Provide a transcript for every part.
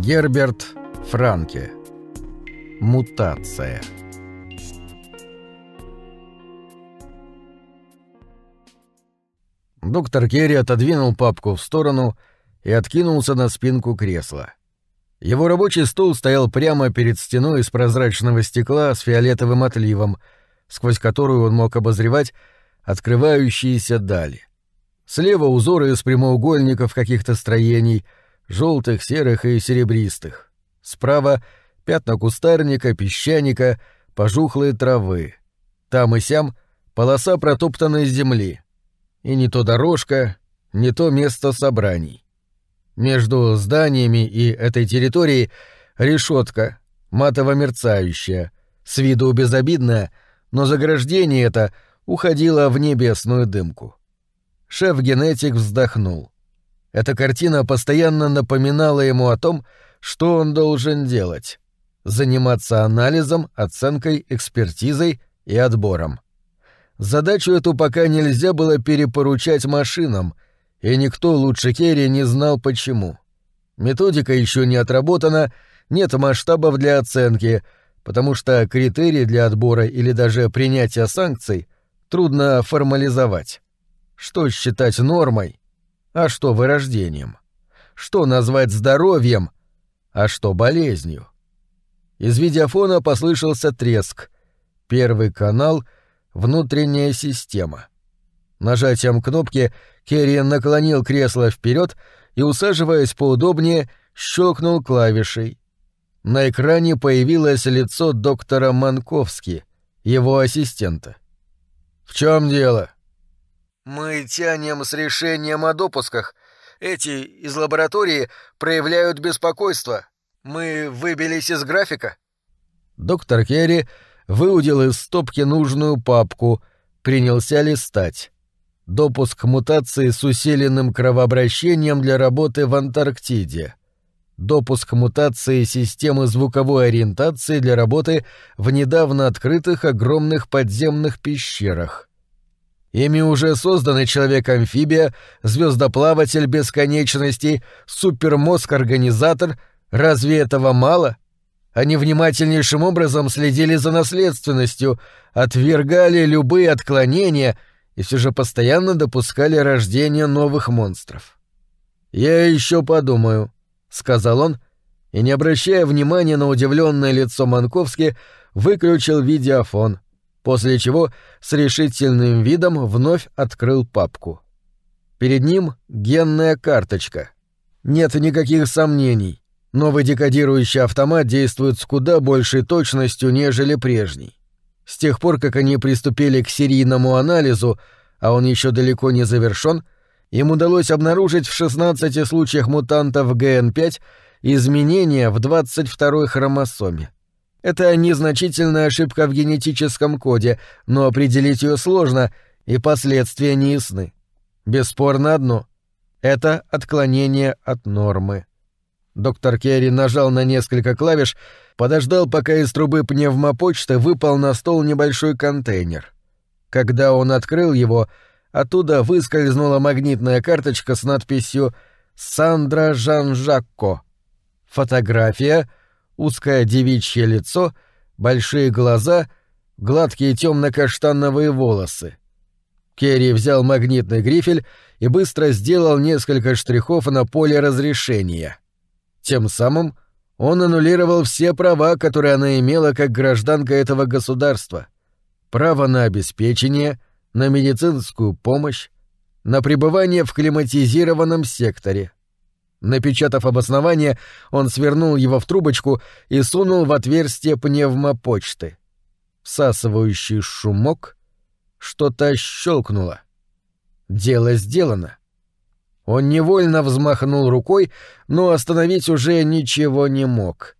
Герберт Франке. Мутация. Доктор Керри отодвинул папку в сторону и откинулся на спинку кресла. Его рабочий стул стоял прямо перед стеной из прозрачного стекла с фиолетовым отливом, сквозь которую он мог обозревать открывающиеся дали. Слева узоры из прямоугольников каких-то строений, желтых, серых и серебристых. Справа — пятна кустарника, песчаника, пожухлые травы. Там и сям — полоса протоптанной земли. И не то дорожка, не то место собраний. Между зданиями и этой территорией решетка, матово-мерцающая, с виду безобидная, но заграждение это уходило в небесную дымку. Шеф-генетик вздохнул. Эта картина постоянно напоминала ему о том, что он должен делать — заниматься анализом, оценкой, экспертизой и отбором. Задачу эту пока нельзя было перепоручать машинам, и никто лучше Керри не знал почему. Методика еще не отработана, нет масштабов для оценки, потому что критерии для отбора или даже принятия санкций трудно формализовать. Что считать нормой, а что вырождением? Что назвать здоровьем, а что болезнью? Из видеофона послышался треск. Первый канал — внутренняя система. Нажатием кнопки Керри наклонил кресло вперед и, усаживаясь поудобнее, щелкнул клавишей. На экране появилось лицо доктора Манковски, его ассистента. «В чем дело?» Мы тянем с решением о допусках. Эти из лаборатории проявляют беспокойство. Мы выбились из графика. Доктор Керри выудил из стопки нужную папку, принялся листать. Допуск мутации с усиленным кровообращением для работы в Антарктиде. Допуск мутации системы звуковой ориентации для работы в недавно открытых огромных подземных пещерах. Ими уже созданы человек-амфибия, звездоплаватель бесконечности, супермозг-организатор. Разве этого мало? Они внимательнейшим образом следили за наследственностью, отвергали любые отклонения и все же постоянно допускали рождение новых монстров. «Я еще подумаю», — сказал он, и, не обращая внимания на удивленное лицо Манковски, выключил видеофон, после чего с решительным видом вновь открыл папку. Перед ним генная карточка. Нет никаких сомнений. Новый декодирующий автомат действует с куда большей точностью, нежели прежний. С тех пор, как они приступили к серийному анализу, а он еще далеко не завершен, им удалось обнаружить в 16 случаях мутантов ГН5 изменения в 22-й хромосоме. Это незначительная ошибка в генетическом коде, но определить ее сложно, и последствия неясны. Бесспорно одно — это отклонение от нормы. Доктор Керри нажал на несколько клавиш, подождал, пока из трубы пневмопочты выпал на стол небольшой контейнер. Когда он открыл его, оттуда выскользнула магнитная карточка с надписью «Сандра Жан-Жакко». Фотография — узкое девичье лицо, большие глаза, гладкие темно-каштановые волосы. Керри взял магнитный грифель и быстро сделал несколько штрихов на поле разрешения. Тем самым он аннулировал все права, которые она имела как гражданка этого государства. Право на обеспечение, на медицинскую помощь, на пребывание в климатизированном секторе. Напечатав обоснование, он свернул его в трубочку и сунул в отверстие пневмопочты. Всасывающий шумок, что-то щелкнуло. Дело сделано. Он невольно взмахнул рукой, но остановить уже ничего не мог.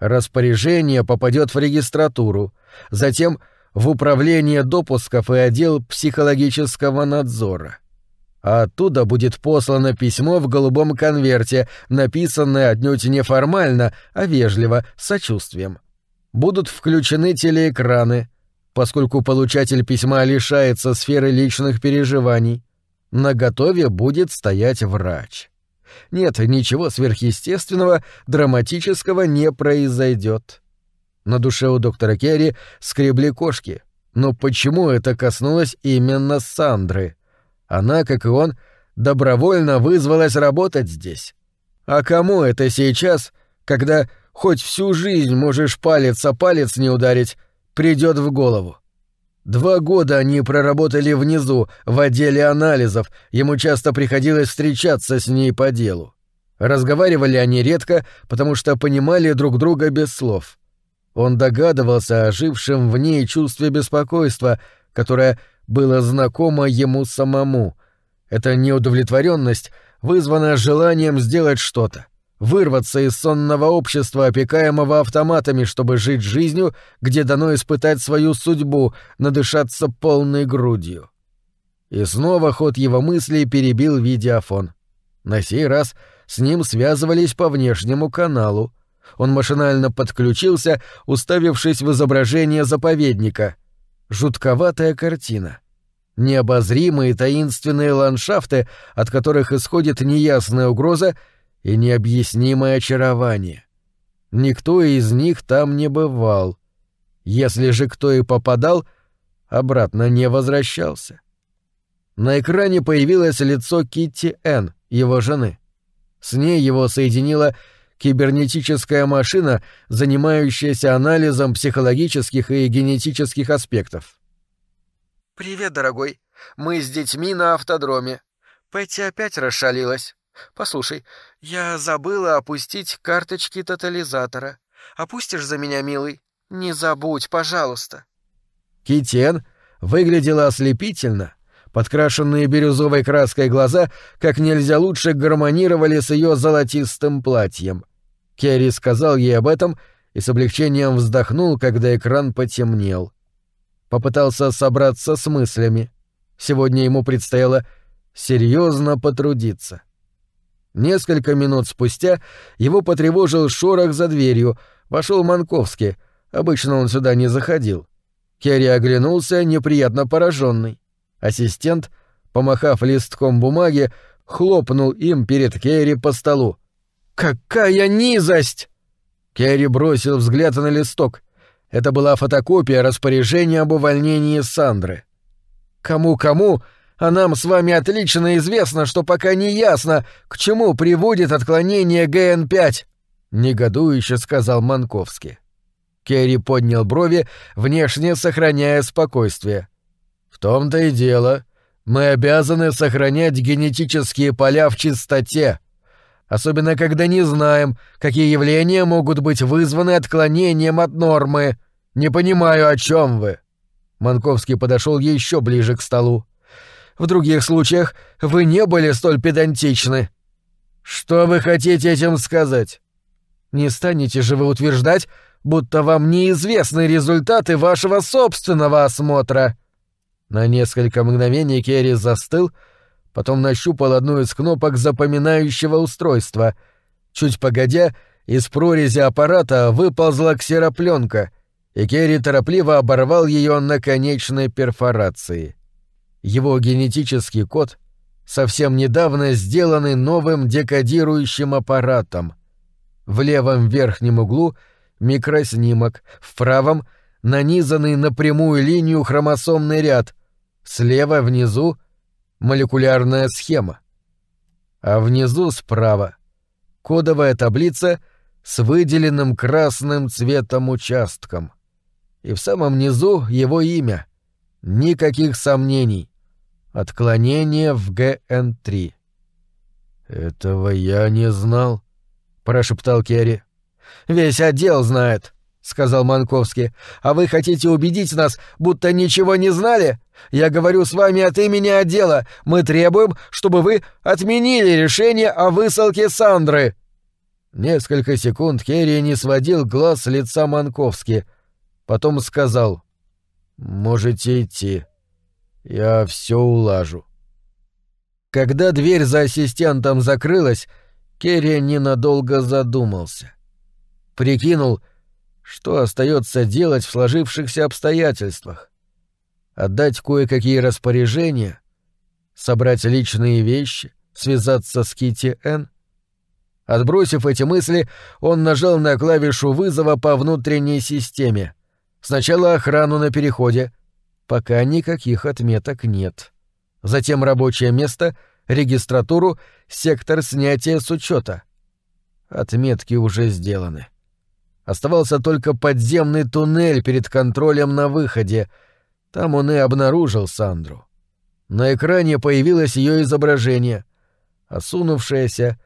Распоряжение попадет в регистратуру, затем в управление допусков и отдел психологического надзора оттуда будет послано письмо в голубом конверте, написанное отнюдь не формально, а вежливо, с сочувствием. Будут включены телеэкраны, поскольку получатель письма лишается сферы личных переживаний. На готове будет стоять врач. Нет, ничего сверхъестественного, драматического не произойдет. На душе у доктора Керри скребли кошки. Но почему это коснулось именно Сандры? Она, как и он, добровольно вызвалась работать здесь. А кому это сейчас, когда хоть всю жизнь можешь палец о палец не ударить, придет в голову? Два года они проработали внизу, в отделе анализов, ему часто приходилось встречаться с ней по делу. Разговаривали они редко, потому что понимали друг друга без слов. Он догадывался о жившем в ней чувстве беспокойства, которое было знакомо ему самому. Эта неудовлетворенность вызвана желанием сделать что-то, вырваться из сонного общества, опекаемого автоматами, чтобы жить жизнью, где дано испытать свою судьбу, надышаться полной грудью. И снова ход его мыслей перебил видеофон. На сей раз с ним связывались по внешнему каналу. Он машинально подключился, уставившись в изображение заповедника. Жутковатая картина. Необозримые таинственные ландшафты, от которых исходит неясная угроза и необъяснимое очарование. Никто из них там не бывал. Если же кто и попадал, обратно не возвращался. На экране появилось лицо Китти Н, его жены. С ней его соединила кибернетическая машина, занимающаяся анализом психологических и генетических аспектов. «Привет, дорогой. Мы с детьми на автодроме. Пэтти опять расшалилась. Послушай, я забыла опустить карточки тотализатора. Опустишь за меня, милый? Не забудь, пожалуйста». Китен выглядела ослепительно. Подкрашенные бирюзовой краской глаза как нельзя лучше гармонировали с ее золотистым платьем. Керри сказал ей об этом и с облегчением вздохнул, когда экран потемнел. Попытался собраться с мыслями. Сегодня ему предстояло серьезно потрудиться. Несколько минут спустя его потревожил шорох за дверью. Вошел Манковский. Обычно он сюда не заходил. Керри оглянулся, неприятно пораженный. Ассистент, помахав листком бумаги, хлопнул им перед Керри по столу. «Какая низость!» Керри бросил взгляд на листок. Это была фотокопия распоряжения об увольнении Сандры. «Кому-кому, а нам с вами отлично известно, что пока не ясно, к чему приводит отклонение ГН-5», — негодующе сказал Манковский. Керри поднял брови, внешне сохраняя спокойствие. В том-то и дело. Мы обязаны сохранять генетические поля в чистоте. Особенно когда не знаем, какие явления могут быть вызваны отклонением от нормы. Не понимаю, о чем вы. Манковский подошел еще ближе к столу. В других случаях вы не были столь педантичны. Что вы хотите этим сказать? Не станете же вы утверждать, будто вам неизвестны результаты вашего собственного осмотра. На несколько мгновений Керри застыл, потом нащупал одну из кнопок запоминающего устройства. Чуть погодя, из прорези аппарата выползла ксеропленка, и Керри торопливо оборвал ее на конечной перфорации. Его генетический код совсем недавно сделанный новым декодирующим аппаратом. В левом верхнем углу микроснимок, в правом — нанизанный на прямую линию хромосомный ряд — Слева внизу молекулярная схема. А внизу справа кодовая таблица с выделенным красным цветом участком. И в самом низу его имя. Никаких сомнений. Отклонение в ГН-3. «Этого я не знал», — прошептал Керри. «Весь отдел знает», — сказал Манковский. «А вы хотите убедить нас, будто ничего не знали? Я говорю с вами от имени отдела. Мы требуем, чтобы вы отменили решение о высылке Сандры». Несколько секунд Керри не сводил глаз с лица Манковски. Потом сказал. «Можете идти. Я все улажу». Когда дверь за ассистентом закрылась, Керри ненадолго задумался. Прикинул — что остается делать в сложившихся обстоятельствах? Отдать кое-какие распоряжения? Собрать личные вещи? Связаться с Кити Н? Отбросив эти мысли, он нажал на клавишу вызова по внутренней системе. Сначала охрану на переходе. Пока никаких отметок нет. Затем рабочее место, регистратуру, сектор снятия с учета. Отметки уже сделаны. Оставался только подземный туннель перед контролем на выходе. Там он и обнаружил Сандру. На экране появилось ее изображение, осунувшееся,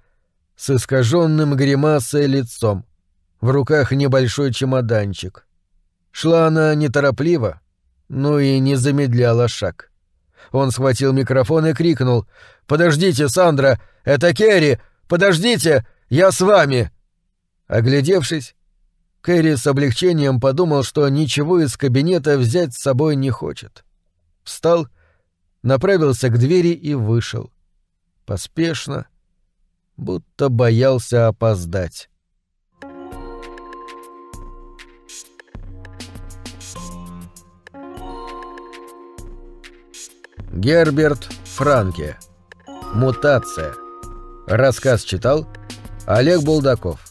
с искаженным гримасой лицом. В руках небольшой чемоданчик. Шла она неторопливо, но и не замедляла шаг. Он схватил микрофон и крикнул «Подождите, Сандра! Это Керри! Подождите! Я с вами!» Оглядевшись, Кэрри с облегчением подумал, что ничего из кабинета взять с собой не хочет. Встал, направился к двери и вышел. Поспешно, будто боялся опоздать. Герберт Франке. Мутация. Рассказ читал Олег Булдаков.